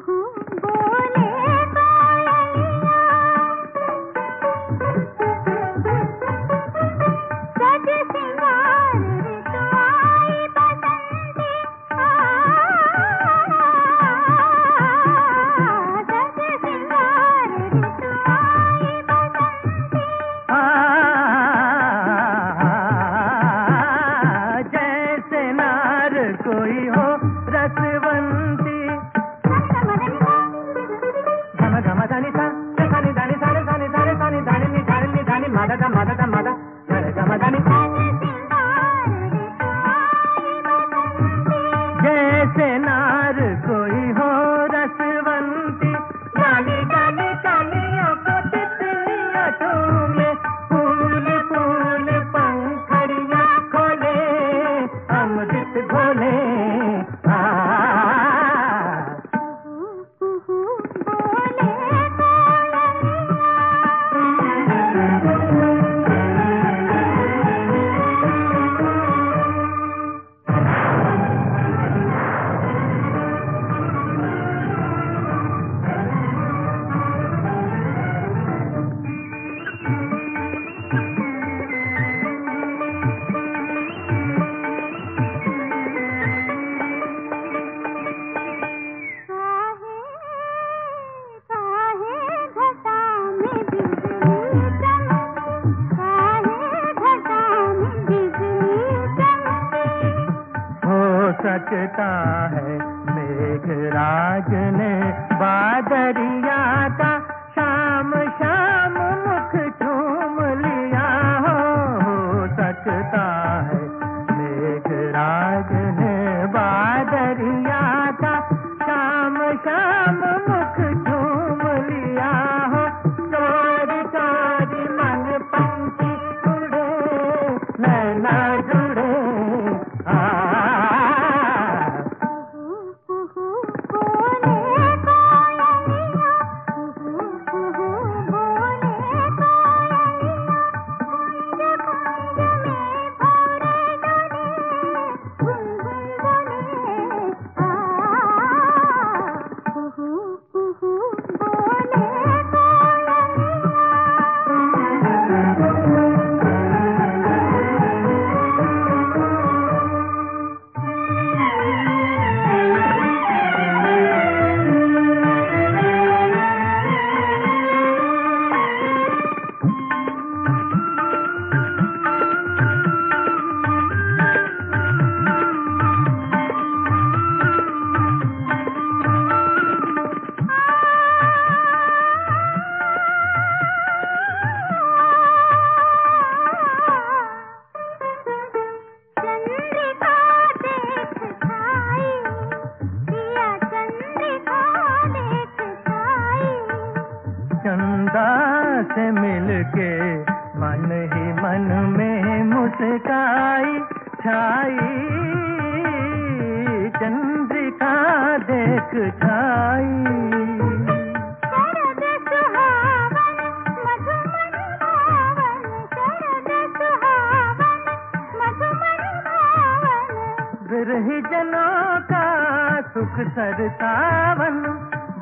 home. ธรรมะธรรมะ सकता है मेघराज ने बादरिया का के मन ही मन में मुस्काई छाई। चंद्रिका देख छाई। बिरहिजनों का सुख सरसावन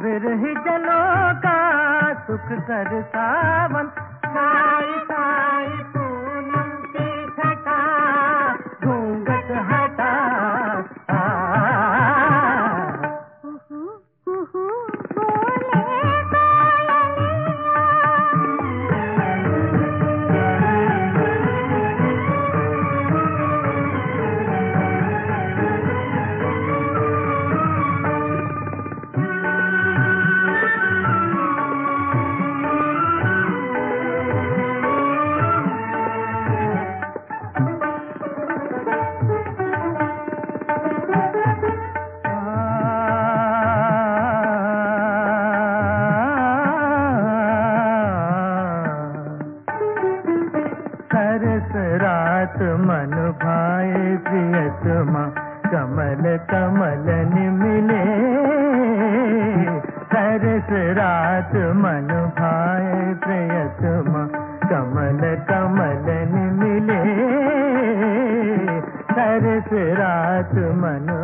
बिरहिजनों का सुख सरसावन साई साई रात मन भाए प्रियतमा कमल कमल मिले सरस रात मन भाए प्रियतमा कमल कमल मिले सरस रात मन